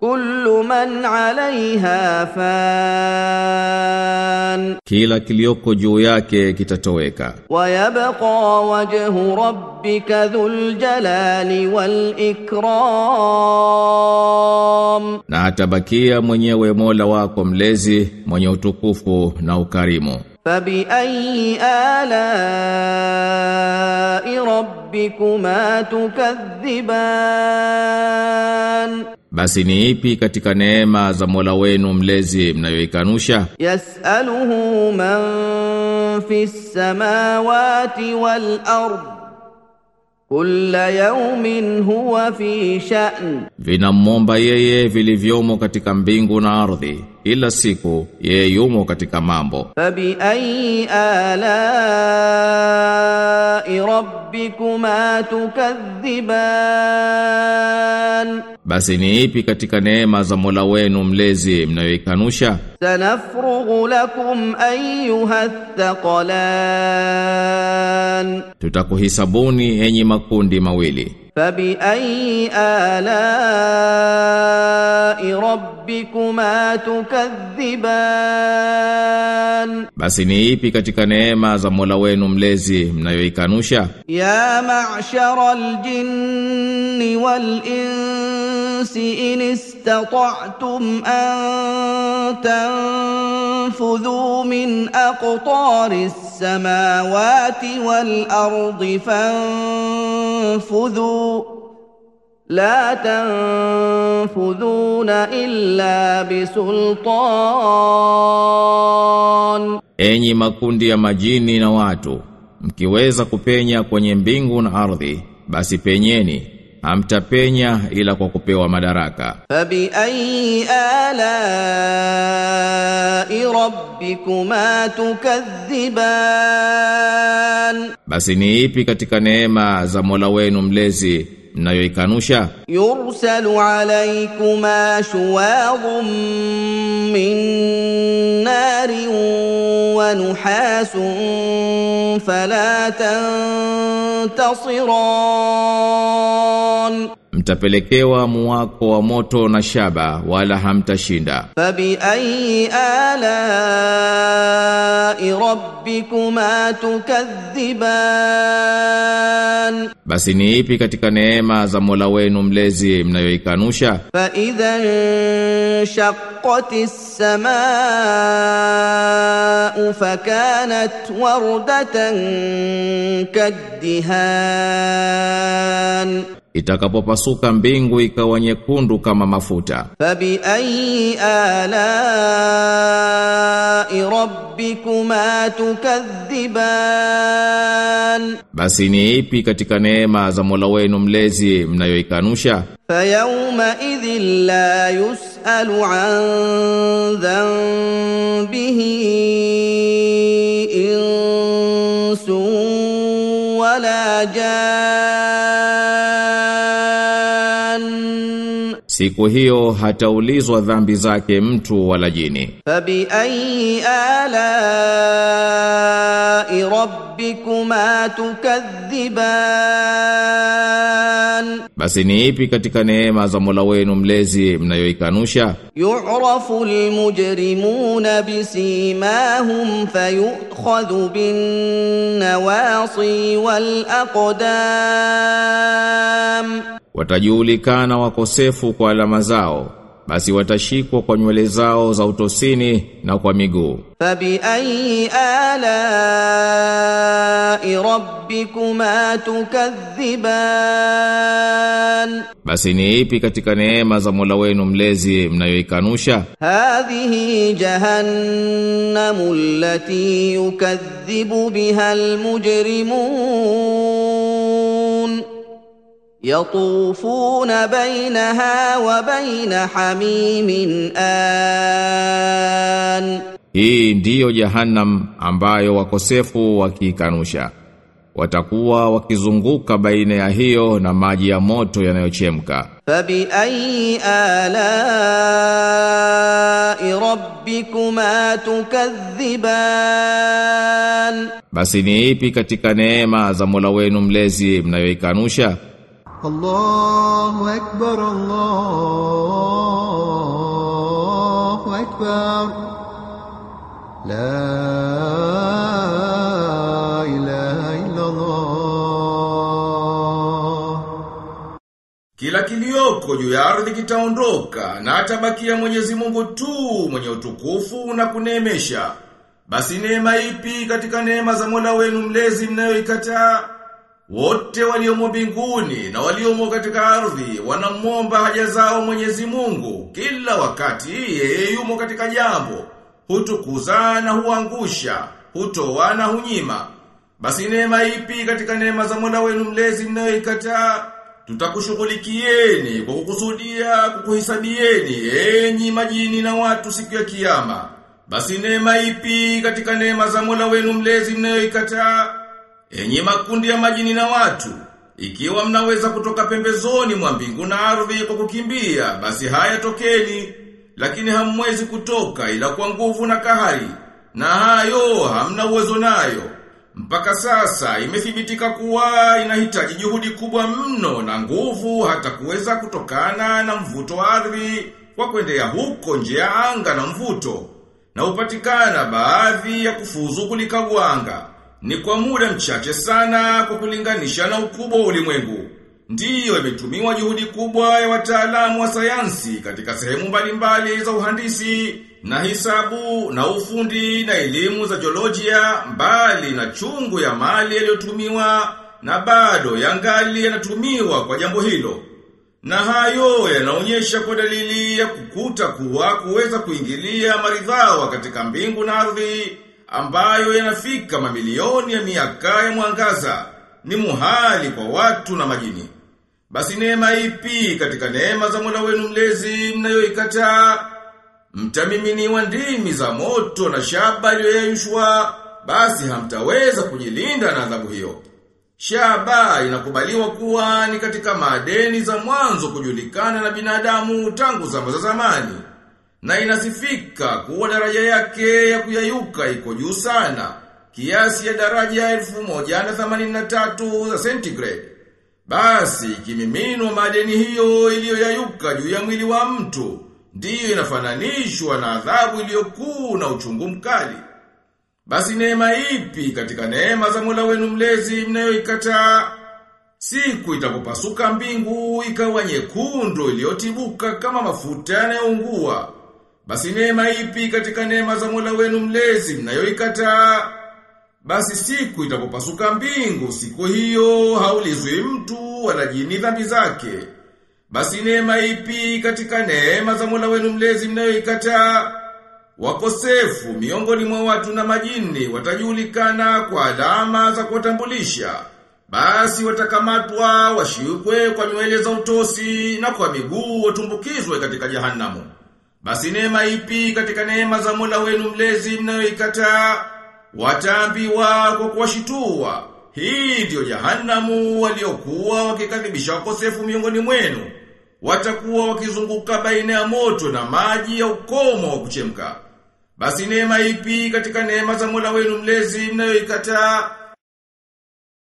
Kullu man alaiha fan, kila kilioko juu yake kitatoweka. Wayabqa wajhu rabbika dhul jalali wal ikram, na atabakia mwenyewe Mola wako mlezi mwenye utukufu na ukarimu. Fabi ayi alai rabbikuma tukadhiban basi ni ipi katika neema za Mola wenu mlezi mnayoikanusha? Yasaluhu man fis samawati wal ard Kulla yawmin huwa fi sha'n Vinamomba yeye vilivyomo katika mbingu na ardhi kila siku yeye yumo katika mambo. Fabi ayi ala rabbikuma tukadhiban. Basi ni ipi katika neema za Mola wenu mlezi mnayoikanusha? Sanafrughu lakum ayyuha thaqalan, tutakuhisabuni enyi makundi mawili. Fabi ayi ala rabbikuma tukadhiban, basi ni ipi katika neema za Mola wenu mlezi mnayoikanusha? Ya ma'shara aljinni wal insi والإنس إن استطعتم أن تنفذوا من أقطار السماوات والأرض فانفذوا لا تنفذون إلا بسلطان enyi makundi ya majini na watu mkiweza kupenya kwenye mbingu na ardhi basi penyeni amtapenya ila kwa kupewa madaraka. Fabi ayi alai rabbikuma tukadhiban, basi ni ipi katika neema za Mola wenu mlezi mnayoikanusha? Yursalu alaykuma shuwadhun min nari wa nuhasun fala tantasiran mtapelekewa muwako wa moto na shaba wala hamtashinda. Fabi ayi ala rabbikuma tukadhiban. Basi ni ipi katika neema za Mola wenu mlezi mnayoikanusha? Fa idhan shaqqatis samaa fakanat wardatan kaddihan itakapopasuka mbingu ikawa nyekundu kama mafuta. Fabi ay ala rabbikuma tukadhiban, basi ni ipi katika neema za Mola wenu mlezi mnayoikanusha? Fayawma idhin la yus'alu an dhanbihi insun wala jaa Siku hiyo hataulizwa dhambi zake mtu wala jini. Fabi ayi ala rabbikuma tukadhiban, basi ni ipi katika neema za Mola wenu mlezi mnayoikanusha? Yu'rafu almujrimuna bisimahum fayukhadhu bin nawasi wal aqdam watajulikana wakosefu kwa alama zao basi watashikwa kwa nywele zao za utosini na kwa miguu. Fabi ayi ala rabbikuma tukadhiban, basi ni ipi katika neema za Mola wenu mlezi mnayoikanusha? Hadhihi jahannamu allati yukadhibu biha almujrimun يطوفون بينها وبين حميم آن hii ndiyo jahannam ambayo wakosefu wakiikanusha watakuwa wakizunguka baina ya hiyo na maji ya moto yanayochemka فبأي آلاء ربكما تكذبان basi ni ipi katika neema za Mola wenu mlezi mnayoikanusha الله أكبر الله أكبر لا إله إلا الله Kila kilioko juu ya ardhi kitaondoka na atabakia Mwenyezi Mungu tu mwenye utukufu na kuneemesha. Basi neema ipi katika neema za Mola wenu mlezi mnayoikataa? Wote waliomo mbinguni na waliomo katika ardhi wanamwomba haja zao Mwenyezi Mungu kila wakati yeye yumo katika jambo. Hutukuza na huangusha, hutoa na hunyima. Basi neema ipi katika neema za Mola wenu mlezi mnayoikataa? Tutakushughulikieni kwa kukusudia kukuhesabieni enyi majini na watu siku ya kiyama. Basi neema ipi katika neema za Mola wenu mlezi mnayoikataa? Enyi makundi ya majini na watu, ikiwa mnaweza kutoka pembezoni mwa mbingu na ardhi kwa kukimbia, basi haya tokeni, lakini hamwezi kutoka ila kwa nguvu na kahari, na hayo hamna uwezo nayo. Mpaka sasa imethibitika kuwa inahitaji juhudi kubwa mno na nguvu hata kuweza kutokana na mvuto wa ardhi kwa kuendea huko nje ya anga na mvuto. Na upatikana baadhi ya kufuzu kulika anga. Ni kwa muda mchache sana kwa kulinganisha na ukubwa wa ulimwengu. Ndiyo imetumiwa juhudi kubwa ya wataalamu wa sayansi katika sehemu mbalimbali za uhandisi na hisabu na ufundi na elimu za jiolojia mbali na chungu ya mali yaliyotumiwa na bado ya ngali yanatumiwa kwa jambo hilo. Na hayo yanaonyesha kwa dalili ya kukuta kuwa kuweza kuingilia maridhawa katika mbingu na ardhi ambayo yanafika mamilioni ya miaka ya mwangaza ni muhali kwa watu na majini. Basi neema ipi katika neema za Mola wenu mlezi mnayoikataa? Mtamiminiwa ndimi za moto na shaba iliyoyeyushwa, basi hamtaweza kujilinda na adhabu hiyo. Shaba inakubaliwa kuwa ni katika madeni za mwanzo kujulikana na binadamu tangu zama za zamani. Na inasifika kuwa daraja yake ya kuyayuka iko juu sana, kiasi ya daraja 1183 za centigrade. Basi kimiminwa madeni hiyo iliyoyayuka juu ya mwili wa mtu, ndiyo inafananishwa na adhabu iliyokuu na uchungu mkali. Basi neema ipi katika neema za Mola wenu mlezi mnayoikataa? Siku itakupasuka mbingu ikawa nyekundu iliyotibuka kama mafuta yanayoungua. Basi neema ipi katika neema za Mola wenu mlezi mnayoikataa? Basi siku itapopasuka mbingu, siku hiyo haulizwi mtu wala jini dhambi zake. Basi neema ipi katika neema za Mola wenu mlezi mnayoikataa? Wakosefu miongoni mwa watu na majini watajulikana kwa alama za kuwatambulisha. Basi watakamatwa washikwe kwa nywele za utosi na kwa miguu watumbukizwe katika jehanamu. Basi neema ipi katika neema za Mola wenu mlezi mnayoikataa? Wataambiwa kwa kuwashitua. Hii ndio jehanamu waliokuwa wakikadhibisha wakosefu miongoni mwenu. Watakuwa wakizunguka baina ya moto na maji ya ukomo kuchemka. Basi neema ipi katika neema za Mola wenu mlezi mnayoikataa?